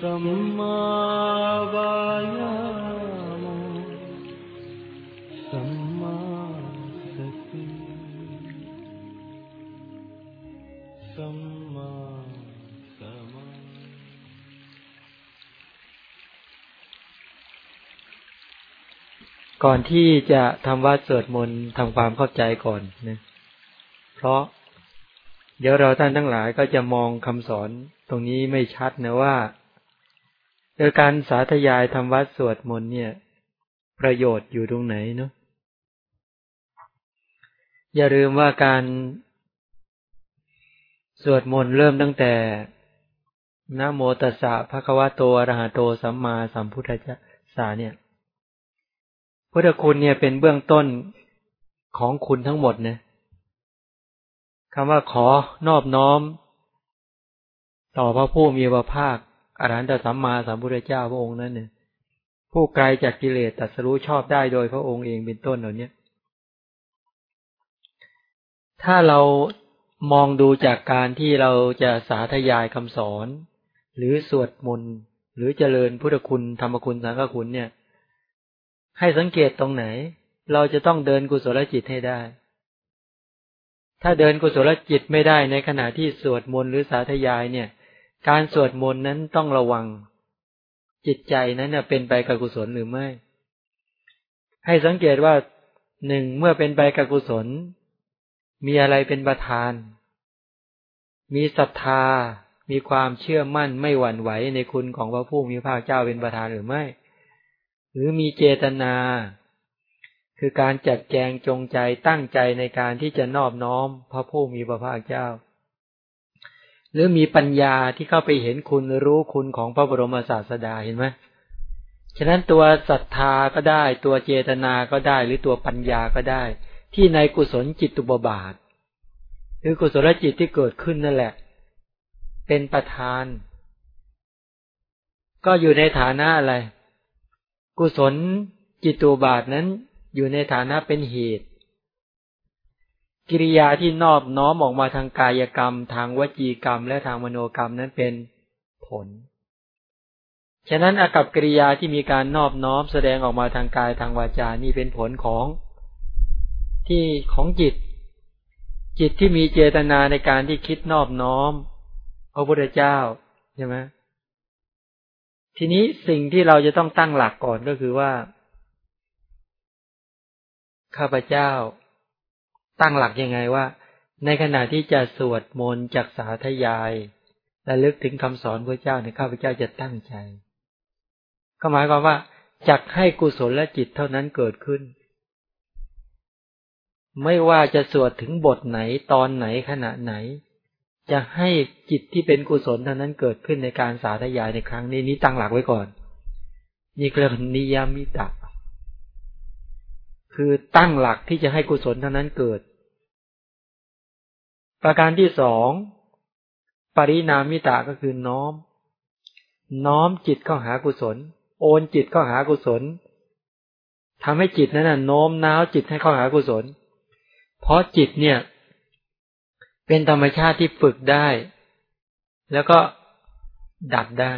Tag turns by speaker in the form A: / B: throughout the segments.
A: सम्मा वायामो सम्मा सति सम्मा समा
B: ก่อนที่จะทำวัดสวดมนต์ทำความเข้าใจก่อนนะเพราะ เดี๋ยวเราท่านทั้งหลายก็จะมองคำสอนตรงนี้ไม่ชัดนะว่า โดยการสาธยายทำวัดสวดมนต์เนี่ย ประโยชน์อยู่ตรงไหนเนาะอย่าลืมว่าการสวดมนต์เริ่มตั้งแต่นะโมตัสสะภะคะวะโตอะระหะโตสัมมาสัมพุทธัสสะเนี่ย พุทธคุณเนี่ยเป็นเบื้องต้นของคุณทั้งหมดนะคำว่าขอนอบน้อม ต่อพระผู้มีพระภาค อรหันตสัมมาสัมพุทธเจ้าพระองค์นั้นเนี่ยผู้ไกลจากกิเลสตัดสรู้ชอบได้โดยพระองค์เองเป็นต้นเหล่านี้ถ้าเรามองดูจากการที่เราจะสาธยายคำสอน หรือสวดมนต์หรือเจริญพุทธคุณธรรมคุณสังฆคุณเนี่ย ให้สังเกตตรงไหน เราจะต้องเดินกุศลจิตให้ได้ ถ้าเดินกุศลจิตไม่ได้ในขณะที่สวดมนต์หรือสาธยายเนี่ย การสวดมนต์นั้นต้องระวัง จิตใจนั้นเป็นไปกับกุศลหรือไม่ ให้สังเกตว่าหนึ่งเมื่อเป็นไปกับกุศล มีอะไรเป็นประธาน มีศรัทธา มีความเชื่อมั่นไม่หวั่นไหวในคุณของพระผู้มีพระเจ้าเป็นประธานหรือไม่ หรือมีเจตนา คือการจัดแจงจงใจตั้งใจในการที่จะนอบน้อมพระผู้มีพระภาคเจ้า หรือมีปัญญาที่เข้าไปเห็นคุณรู้คุณของพระบรมศาสดาเห็นไหมฉะนั้นตัวศรัทธาก็ได้ ตัวเจตนาก็ได้ หรือตัวปัญญาก็ได้ ที่ในกุศลจิตตุบบาทคือกุศลจิตที่เกิดขึ้นนั่นแหละ เป็นประธาน ก็อยู่ในฐานะอะไร กุศลจิตตุบาทนั้นอยู่ในฐานะเป็นเหตุ กิริยาที่นอบน้อมออกมาทางกายกรรม ทางวจีกรรม และทางมโนกรรมนั้นเป็นผล ฉะนั้นอากับกิริยาที่มีการนอบน้อมแสดงออกมาทางกายทางวาจานี่เป็นผลของที่ของจิต จิตที่มีเจตนาในการที่คิดนอบน้อมพระพุทธเจ้าใช่ไหมทีนี้สิ่งที่เราจะต้องตั้งหลักก่อนก็คือว่า ข้าพเจ้า ตั้งหลักยังไงว่า ในขณะที่จะสวดมนต์จากสาธยายและลึกถึงคำสอนพระเจ้าในข้าพเจ้าจะตั้งใจ ก็หมายความว่าจักให้กุศลและจิตเท่านั้นเกิดขึ้น ไม่ว่าจะสวดถึงบทไหนตอนไหนขณะไหน จะให้จิตที่เป็นกุศลเท่านั้นเกิดขึ้นในการสาธยายในครั้งนี้นี้ตั้งหลักไว้ก่อน นี่เรียกนิยามิตะคือตั้งหลักที่จะให้กุศลเท่านั้นเกิด ประการที่สองปรินามิตะก็คือน้อม น้อมจิตเข้าหากุศล โอนจิตเข้าหากุศลทำให้จิตนั้นน่ะโน้มน้าวจิตให้เข้าหากุศล เพราะจิตเนี่ย เป็นธรรมชาติที่ฝึกได้ แล้วก็ดับได้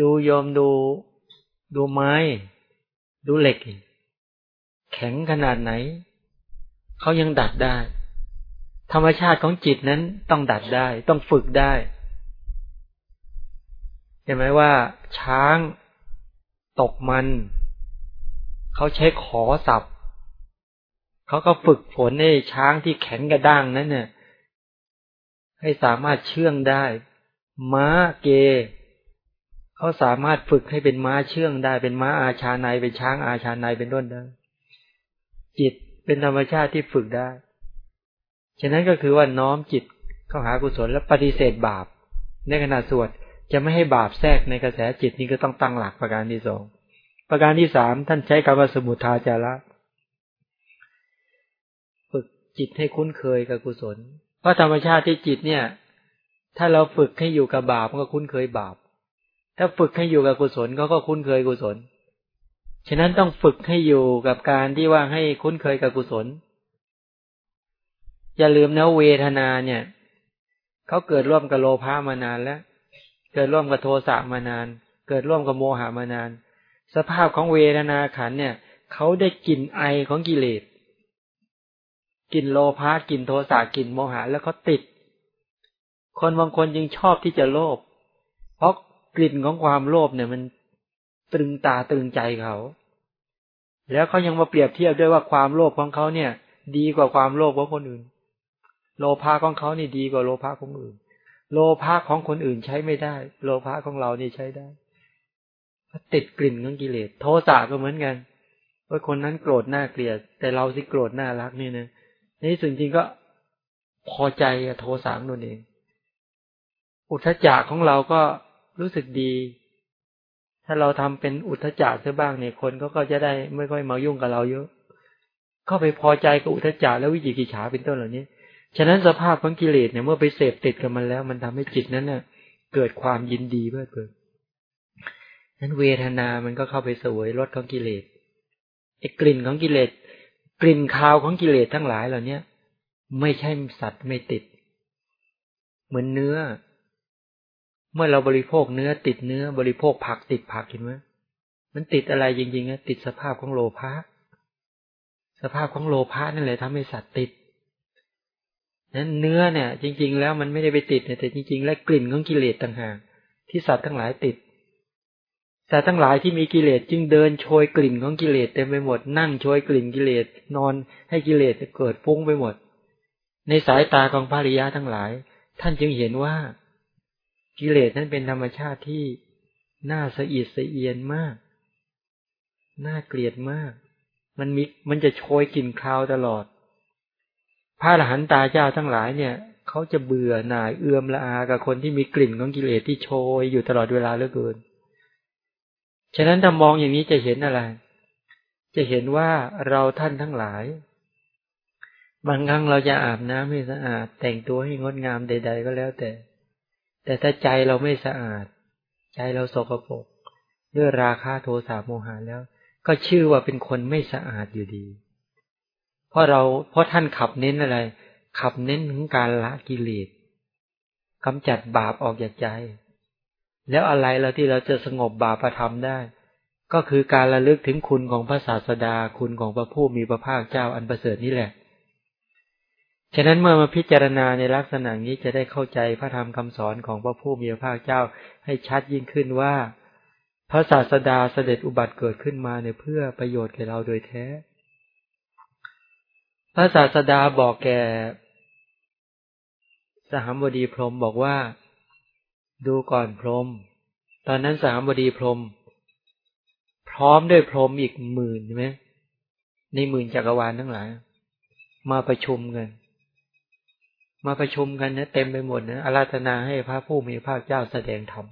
B: ดูโยมดู ดูไม้ ดูเหล็ก แข็งขนาดไหน เขายังดัดได้ ธรรมชาติของจิตนั้นต้องดัดได้ ต้องฝึกได้เห็นไหมว่า ช้าง ตกมันเขาใช้ขอสับเขาก็ฝึกฝนให้ช้างที่แข็งกระด้างนั้นเนี่ย ให้สามารถเชื่องได้ ม้าเกเขาสามารถฝึกให้เป็นม้าเชื่องได้ เป็นม้าอาชาในเป็นช้างอาชาในเป็นต้นได้จิตเป็นธรรมชาติที่ฝึกได้ ฉะนั้นก็คือว่าน้อมจิตเข้าหากุศลและปฏิเสธบาป ในขณะสวดจะไม่ให้บาปแทรกในกระแสจิตนี้ก็ต้องตั้งหลักประการที่สองประการที่สามท่านใช้คำว่าสมุทาจาระฝึกจิตให้คุ้นเคยกับกุศล เพราะธรรมชาติที่จิตเนี่ย ถ้าเราฝึกให้อยู่กับบาปมันก็คุ้นเคยบาป ถ้าฝึกให้อยู่กับกุศลเขาก็คุ้นเคยกุศล ฉะนั้นต้องฝึกให้อยู่กับการที่ว่าให้คุ้นเคยกับกุศล อย่าลืมนะเวทนาเนี่ยเขาเกิดร่วมกับโลภะมานานแล้ว เกิดร่วมกับโทสะมานาน เกิดร่วมกับโมหามานาน สภาพของเวทนาขันเนี่ยเขาได้กลิ่นไอของกิเลสกลิ่นโลภะกลิ่นโทสะกลิ่นโมหะแล้วเขาติด คนบางคนยังชอบที่จะโลภเพราะกลิ่นของความโลภเนี่ยมันตรึงตาตรึงใจเขา แล้วเขายังมาเปรียบเทียบด้วยว่าความโลภของเขาเนี่ย ดีกว่าความโลภของคนอื่น โลภะของเขานี่ดีกว่าโลภะของอื่น โลภะของคนอื่นใช้ไม่ได้ โลภะของเรานี่ใช้ได้ติดกลิ่นของกิเลส โทสะก็เหมือนกันว่าคนนั้นโกรธหน้าเกลียด แต่เราสิโกรธหน้ารักนี่นะในที่สุดจริงก็พอใจโทสะนั่นเอง อุทจักของเราก็รู้สึกดี ถ้าเราทำเป็นอุทจักเสียบ้างเนี่ยคนก็ก็จะได้ไม่ค่อยมายุ่งกับเราเยอะก็ไปพอใจกับอุทจักแล้ววิจิกิจฉาเป็นต้นเหล่านี้ ฉะนั้นสภาพของกิเลสเนี่ยเมื่อไปเสพติดกับมันแล้ว มันทำให้จิตนั้นเนี่ยเกิดความยินดีเพื่อเกิดนั้นเวทนา มันก็เข้าไปสวยรสของกิเลสไอ้กลิ่นของกิเลส กลิ่นคาวของกิเลสทั้งหลายเหล่าเนี้ยไม่ใช่สัตว์ไม่ติด เหมือนเนื้อ เมื่อเราบริโภคเนื้อติดเนื้อบริโภคผักติดผักเห็นไหมมันติดอะไรจริงๆนะติดสภาพของโลภะสภาพของโลภะนั่นแหละทำให้สัตว์ติด นั้นเนื้อเนี่ย จริง ๆ แล้วมันไม่ได้ไปติดแต่จริง ๆ แล้วกลิ่นของกิเลสต่างหากที่สัตว์ทั้งหลายติดสัตว์ทั้งหลายที่มีกิเลสจึงเดินโชยกลิ่นของกิเลสเต็มไปหมด นั่งโชยกลิ่นกิเลสนอนให้กิเลสเกิดฟุ้งไปหมด ในสายตาของภริยาทั้งหลาย ท่านจึงเห็นว่า กิเลสนั้นเป็นธรรมชาติที่น่าสะอิดสะเอียนมาก น่าเกลียดมาก มันมีมันจะโชยกลิ่นคาวตลอด พระอรหันตาเจ้าทั้งหลายเนี่ยเขาจะเบื่อหน่ายเอื่อมละอากับคนที่มีกลิ่นของกิเลสที่โชยอยู่ตลอดเวลาเหลือเกิน ฉะนั้นถ้ามองอย่างนี้จะเห็นอะไร จะเห็นว่าเราท่านทั้งหลาย บางครั้งเราจะอาบน้ำให้สะอาด แต่งตัวให้งดงามใด ๆ ก็แล้วแต่ แต่ถ้าใจเราไม่สะอาด ใจเราสกปรกด้วยราคาโทสะโมหะแล้ว ก็ชื่อว่าเป็นคนไม่สะอาดอยู่ดี ราะเราเพราะท่านขับเน้นอะไร ขับเน้นถึงการละกิเลสกำจัดบาปออกจากใจ แล้วอะไรเราที่เราจะสงบบาปธรรมได้ ก็คือการระลึกถึงคุณของพระศาสดาคุณของพระผู้มีพระภาคเจ้าอันประเสริฐนี่แหละ ฉะนั้นเมื่อมาพิจารณาในลักษณะนี้จะได้เข้าใจพระธรรมคำสอนของพระผู้มีพระภาคเจ้าให้ชัดยิ่งขึ้นว่า พระศาสดาเสด็จอุบัติเกิดขึ้นมาในเพื่อประโยชน์แก่เราโดยแท้ พระศาสดาบอกแก่สหมบดีพรมบอกว่า ดูก่อนพรม ตอนนั้นสหมบดีพรม พร้อมด้วยพรมอีกหมื่นใช่ไหมในหมื่นจักรวาลทั้งหลาย มาประชุมกันมาประชุมกันนะเต็มไปหมดนะอาราธนาให้พระผู้มีพระเจ้าแสดงธรรม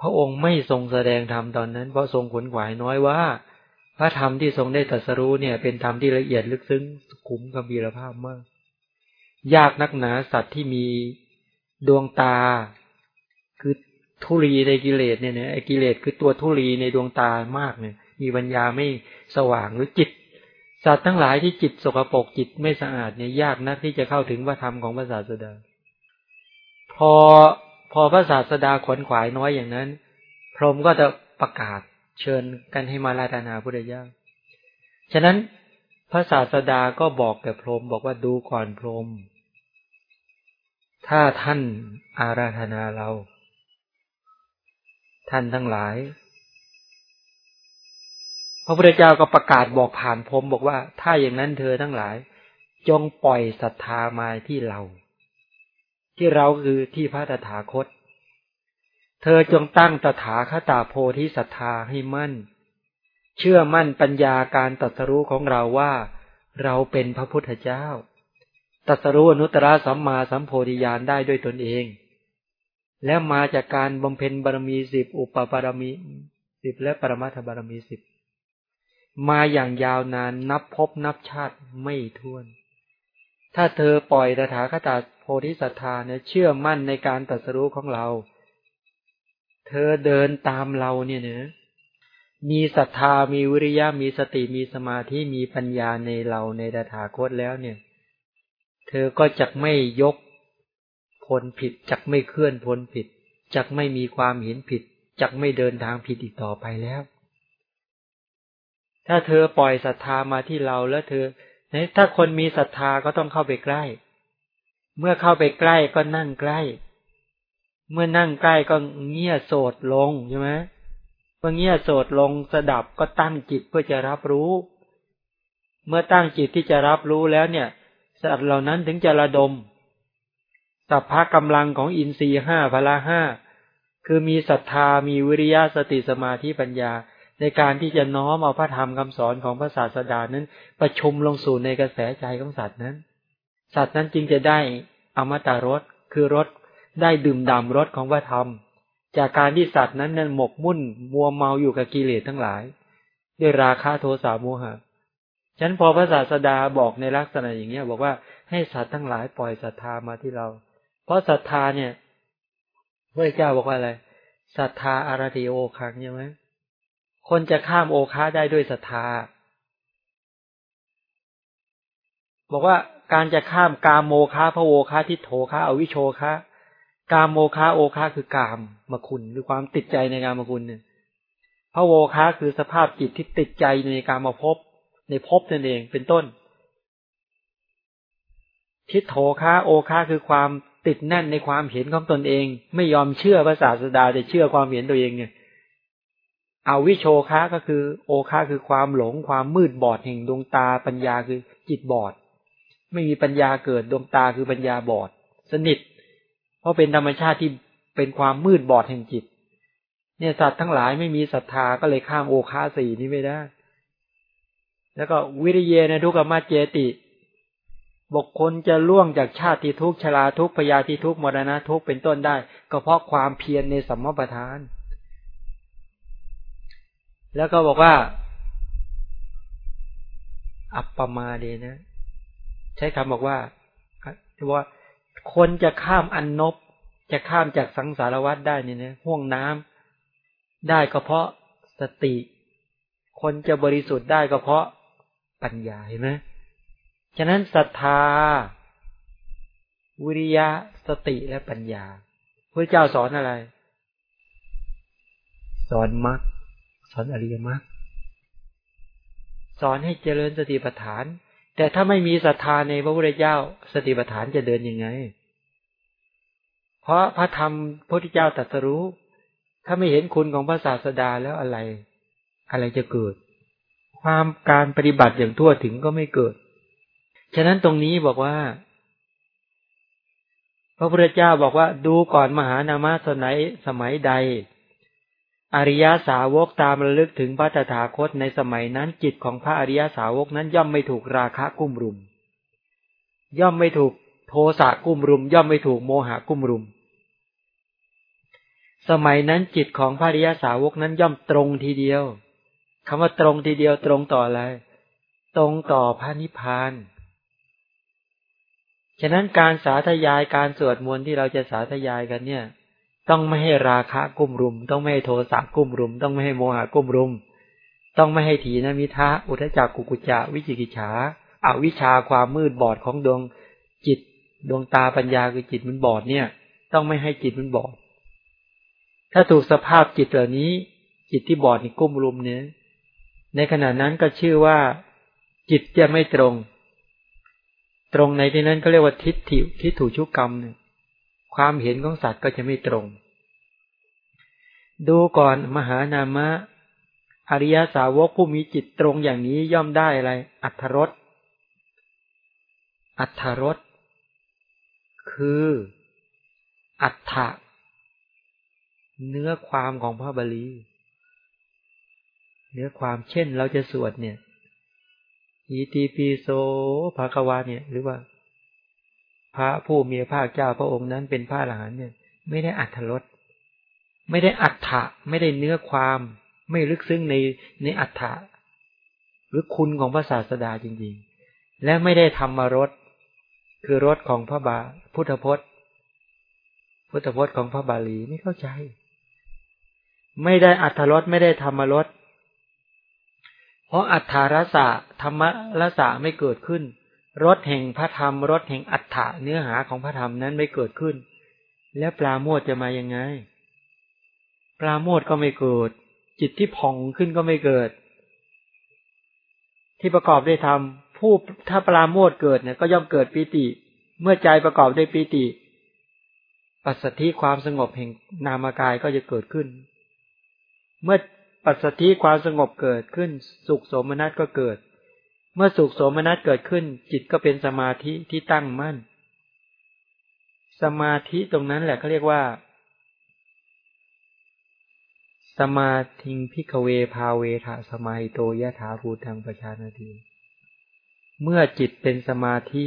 B: พระองค์ไม่ทรงแสดงธรรมตอนนั้น เพราะทรงขนขวายน้อยว่า พระธรรมที่ทรงได้ตรัสรู้เนี่ย เป็นธรรมที่ละเอียดลึกซึ้งสุขุมกบีรภาพมาก ยากนักหนาสัตว์ที่มีดวงตา คือทุลีในกิเลสเนี่ยไอ้กิเลสคือตัวทุลีในดวงตามากเนี่ย มีปัญญาไม่สว่างหรือจิต สัตว์ทั้งหลายที่จิตสกปรกจิตไม่สะอาดเนี่ยยากนักที่จะเข้าถึงพระธรรมของพระศาสดา พอพอพระศาสดาขวนขวายน้อยอย่างนั้น พรหมก็จะประกาศ เชิญกันให้มาลาธนาพุทธเจ้าฉะนั้นพระศาสดาก็บอกแก่พรหมบอกว่าดูก่อนพรหมถ้าท่านอาราธนาเรา ท่านทั้งหลาย พระพุทธเจ้าก็ประกาศบอกผ่านพรหมบอกว่า ถ้าอย่างนั้นเธอทั้งหลาย จงปล่อยศรัทธามาที่เรา ที่เราคือที่พระตถาคต เธอจงตั้งตถาคตาโพธิศรัทธาให้มั่น เชื่อมั่นปัญญาการตรัสรู้ของเราว่า เราเป็นพระพุทธเจ้าตรัสรู้อนุตตรสัมมาสัมโพธิญาณได้ด้วยตนเอง และมาจากการบำเพ็ญบารมีสิบอุปบารมีสิบและปรมาทบารมีสิบมาอย่างยาวนานนับพบนับชาติไม่ท้วน ถ้าเธอปล่อยตถาคตาโพธิสัตธาเนี่ยเชื่อมั่นในการตรัสรู้ของเรา เธอเดินตามเราเนี่ยเนะมีศรัทธามีวิริยะมีสติมีสมาธิมีปัญญาในเราในตถาคตแล้วเนี่ย เธอก็จะไม่ยกพ้นผิดจักไม่เคลื่อนพ้นผิดจักไม่มีความเห็นผิดจักไม่เดินทางผิดอีกต่อไปแล้ว ถ้าเธอปล่อยศรัทธามาที่เราแล้วเธอถ้าคนมีศรัทธาก็ต้องเข้าไปใกล้ เมื่อเข้าไปใกล้ก็นั่งใกล้ เมื่อนั่งใกล้ก็เงี่ยโสดลงใช่ไหมเมื่อเงี่ยโสดลงสดับก็ตั้งจิตเพื่อจะรับรู้ เมื่อตั้งจิตที่จะรับรู้แล้วเนี่ย สัตว์เหล่านั้นถึงจะระดมสัพพะกำลังของอินทรีห้าพละห้าคือมีศรัทธามีวิริยะสติสมาธิปัญญา ในการที่จะน้อมเอาพระธรรมคำสอนของพระศาสดานั้น ประชุมลงสู่ในกระแสใจของสัตว์นั้น สัตว์นั้นจึงจะได้อมตะรสคือรส ได้ดื่มด่ำรสของพระธรรม จากการที่สัตว์นั้นนั้นหมกมุ่นมัวเมาอยู่กับกิเลสทั้งหลาย ด้วยราคะโทสะโมหะฉันพอพระศาสดาบอกในลักษณะอย่างเนี้ย บอกว่าให้สัตว์ทั้งหลายปล่อยศรัทธามาที่เรา เพราะศรัทธาเนี่ยพระเจ้าบอกว่าอะไรศรัทธาอารติโอคังใช่ไหมคนจะข้ามโอคาได้ด้วยศรัทธา บอกว่าการจะข้ามกามโมคาพระโอคาทิโถคาอวิโชคา กามโมคาโอคาคือกามมคุณคือความติดใจในกามคุณเนี่ยพระโอคาคือสภาพจิตที่ติดใจในการมาพบ ในพบนั่นเองเป็นต้น ทิโถคาโอคาคือความติดแน่นในความเห็นของตนเอง ไม่ยอมเชื่อพระศาสดาแต่เชื่อความเห็นตัวเองเนี่ยเอาวิโชคะก็คือ โอคะคือความหลงความมืดบอดแห่งดวงตาปัญญาคือจิตบอด ไม่มีปัญญาเกิดดวงตาคือปัญญาบอด สนิท เพราะเป็นธรรมชาติที่เป็นความมืดบอดแห่งจิต เนี่ยสัตว์ทั้งหลายไม่มีศรัทธาก็เลยข้ามโอคาสีนี้ไม่ได้ แล้วก็วิริเยนะทุกขมาเจติบุคคลจะล่วงจากชาติทุกชราทุกพยาธิทุกมรณะทุกเป็นต้นได้ ก็เพราะความเพียรในสัมมาประธาน แล้วก็บอกว่า อัปปมาเดนะ ใช้คำบอกว่าว่า คนจะข้ามอันนบ จะข้ามจากสังสารวัฏได้นี่นะห่วงน้ำได้ก็เพราะสติ คนจะบริสุทธิ์ได้ก็เพราะปัญญาเห็นไหมฉะนั้นศรัทธา วิริยะสติและปัญญาพระเจ้าสอนอะไร สอนมรรคสอนอริยมรรคสอนให้เจริญสติปัฏฐาน แต่ถ้าไม่มีศรัทธาในพระพุทธเจ้า สติปัฏฐานจะเดินยังไง เพราะพระธรรมพระพุทธเจ้าตรัสรู้ ถ้าไม่เห็นคุณของพระศาสดาแล้วอะไร อะไรจะเกิด ความการปฏิบัติอย่างทั่วถึงก็ไม่เกิด ฉะนั้นตรงนี้บอกว่า พระพุทธเจ้าบอกว่าดูก่อนมหานามาสมัยสมัยใด อริยาสาวกตามระลึกถึงพระตถาคตในสมัยนั้นจิตของพระอริยาสาวกนั้นย่อมไม่ถูกราคะกุ้มรุม ย่อมไม่ถูกโทสะกุ้มรุม ย่อมไม่ถูกโมหะกุ้มรุม สมัยนั้นจิตของพระอริยาสาวกนั้นย่อมตรงทีเดียวคำว่าตรงทีเดียวตรงต่ออะไรตรงต่อพระนิพพานฉะนั้นการสาธยายการสวดมนต์ที่เราจะสาธยายกันเนี่ย ต้องไม่ให้ราคะกุ้มรุม ต้องไม่ให้โทสะกุ้มรุม ต้องไม่ให้โมหะกุ้มรุม ต้องไม่ให้ถีนมิทะอุทจักกุกุจะวิจิกิจฉาอาวิชาความมืดบอดของดวงจิต ดวงตาปัญญาคือจิตมันบอดเนี่ย ต้องไม่ให้จิตมันบอด ถ้าถูกสภาพจิตเหล่านี้ จิตที่บอดนี่กุ้มรุมเนี่ย ในขณะนั้นก็ชื่อว่า จิตจะไม่ตรง ตรงในที่นั้นก็เรียกว่าทิฏฐิทิฏฐุชุกกรรมเนี่ยความเห็นของสัตว์ก็จะไม่ตรง ดูก่อนมหานามะ อริยสาวกผู้มีจิตตรงอย่างนี้ย่อมได้อะไร อัทรสอัทรสคือ อัฏฐะเนื้อความของพระบาลี เนื้อความเช่นเราจะสวดเนี่ยอีตีปีโซภาควาเนี่ย หรือว่า พระผู้มีพระเจ้าพระองค์นั้นเป็นพระอรหันเนี่ย ไม่ได้อัตรสไม่ได้อัต ถะไม่ได้เนื้อความ ไม่ลึกซึ้งในในอัฏฐะหรือคุณของพระศาสดาจริง ๆ และไม่ได้ทำมารสคือรสของพระบาพุทธพจน์ พุทธพจน์ของพระบาลีไม่เข้าใจ ไม่ได้อัธรสไม่ได้ธรรมรสเพราะอัฏฐารสะธรรมรสะไม่เกิดขึ้นรสแห่งพระธรรมรสแห่งอัฏฐะเนื้อหาของพระธรรมนั้นไม่เกิดขึ้น แล้วปลาโมดจะมายังไง ปลาโมดก็ไม่เกิด จิตที่ผ่องขึ้นก็ไม่เกิด ที่ประกอบด้วยธรรมผู้ถ้าปลาโมดเกิดเนี่ยก็ย่อมเกิดปีติ เมื่อใจประกอบด้วยปีติปัสสธิความสงบแห่งนามกายก็จะเกิดขึ้น เมื่อปัสสธิความสงบเกิดขึ้น สุขสมนัตก็เกิด เมื่อสุขโสมนัสเกิดขึ้น จิตก็เป็นสมาธิที่ตั้งมั่น สมาธิตรงนั้นแหละเขาเรียกว่า สมาธิงพิกเวพาเวทะสมาหิโตยะถาภูทังประชานาที เมื่อจิตเป็นสมาธิ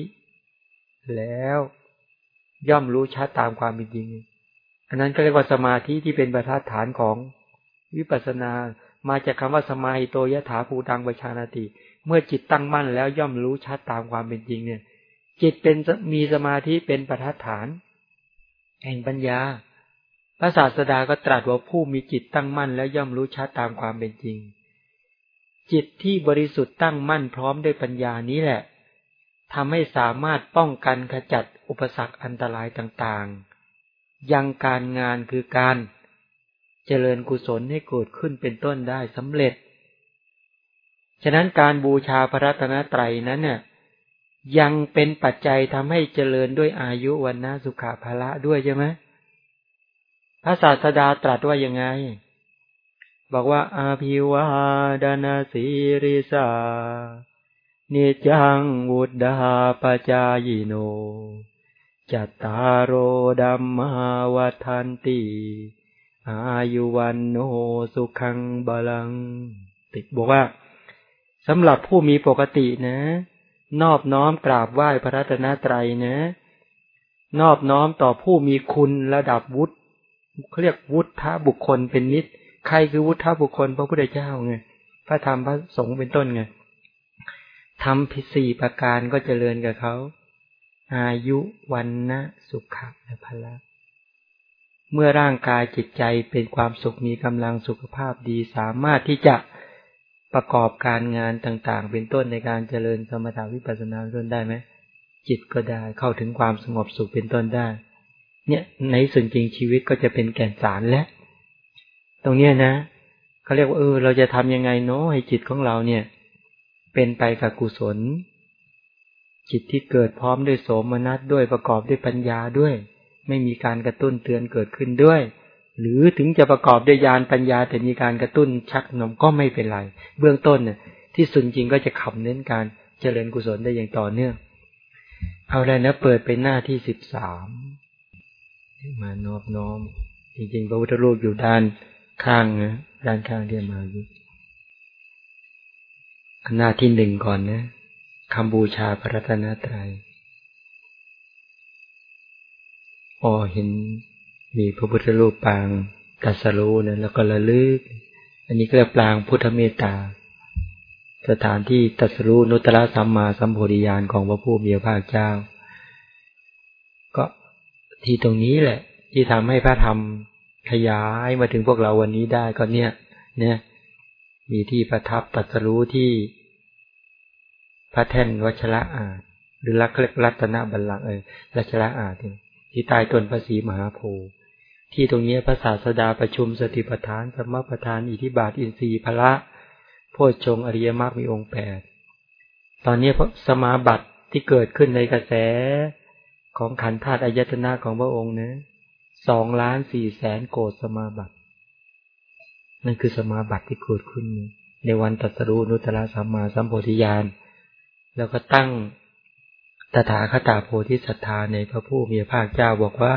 B: แล้วย่อมรู้ชัดตามความเป็นจริง อันนั้นก็เรียกว่าสมาธิที่เป็นประธานฐานของวิปัสสนา มาจากคำว่าสมาหิโตยะถาภูตังประชานาทีเมื่อจิตตั้งมั่นแล้วย่อมรู้ชัดตามความเป็นจริงเนี่ย จิตเป็นมีสมาธิเป็นประทฐาน แห่งปัญญา พระศาสดาก็ตรัสว่าผู้มีจิตตั้งมั่นแล้วย่อมรู้ชัดตามความเป็นจริง จิตที่บริสุทธิ์ตั้งมั่นพร้อมด้วยปัญญานี้แหละทำให้สามารถป้องกันขจัดอุปสรรคอันตรายต่างๆ ยังการงานคือการเจริญกุศลให้เกิดขึ้นเป็นต้นได้สำเร็จ ฉะนั้นการบูชาพระรัตนตรัยนั้นเนี่ยยังเป็นปัจจัยทำให้เจริญด้วยอายุวันนาสุขภาละด้วยใช่ไหม พระศาสดาตรัสว่ายังไง บอกว่าอาภิวาดานาสีริสาเนจังวุดาปจายโน จัตตารโรดัมมาวัฏันติ อายุวันโนสุขังบาลัง ติบอกว่าสำหรับผู้มีปกตินะ นอบน้อมกราบไหว้พระรัตนตรัยนะ นอบน้อมต่อผู้มีคุณระดับวุฒิ เขาเรียกวุฒิบุคคลเป็นนิด ใครคือวุฒิบุคคล พระพุทธเจ้าไงพระธรรมพระสงฆ์เป็นต้นไงทำพิสี่ประการก็เจริญกับเขา อายุวันนะสุขะและพละเมื่อร่างกายจิตใจเป็นความสุขมีกำลังสุขภาพดีสามารถที่จะประกอบการงานต่างๆ เป็นต้นในการเจริญสมถาวิปัสสนาเป็นต้นได้ไหมจิตก็ได้เข้าถึงความสงบสุขเป็นต้นได้ เนี่ยในส่วนจริงชีวิตก็จะเป็นแก่นสารและ ตรงเนี้ยนะเขาเรียกว่าเออ เราจะทำยังไงเนาะให้จิตของเราเนี่ย เป็นไปกับกุศล จิตที่เกิดพร้อมด้วยโสมนัสด้วยประกอบด้วยปัญญาด้วย ไม่มีการกระตุ้นเตือนเกิดขึ้นด้วย หรือถึงจะประกอบด้วยญาณปัญญา แต่มีการกระตุ้นชักนมก็ไม่เป็นไร เบื้องต้นเนี่ยที่สุดจริงก็จะขับเน้นการเจริญกุศลได้อย่างต่อเนื่อง เอาแล้วนะเปิดไปหน้าที่สิบสาม มานอบน้อม จริงๆพระพุทธรูปอยู่ด้านข้างนะด้านข้างที่มาอยู่หน้าที่หนึ่งก่อนนะคำบูชาพระรัตนตรัยอ๋อเห็นมีพระพุทธรูปปางตัสรู้เนี่ยแล้วก็ระลึก อันนี้ก็เรียกปางพุทธเมตตา สถานที่ตัสรู้นุตตะสัมมาสัมโพธิญาณของพระผู้มีพระภาคเจ้า ที่ตรงนี้แหละ ที่ทำให้พระธรรมขยายมาถึงพวกเราวันนี้ได้ก็เนี่ย เนี่ย มีที่ประทับตัสรู้ที่ พระแท่นวัชระอาหรือลักเล็กรัตนบัลลังเออรัชระอาที่ใต้ต้นพระศรีมหาโพธิ์ที่ตรงนี้พระศาสดาประชุมสติปัฏฐานสมปัฏฐานอิทิบาทอินทรีย์พละโพชงอริยมรรคมีองค์แปดตอนนี้พระสมาบัติที่เกิดขึ้นในกระแส ของขันธาตุอายตนะของพระองค์นะสองล้านสี่แสนโกดสมาบัตินั่นคือสมาบัติที่เกิดขึ้น ในวันตัสรู้นุตตะสัมมาสัมโพธิญาณ แล้วก็ตั้งตถาคตาโพธิศรัทธาในพระผู้มีพระภาคเจ้าบอกว่า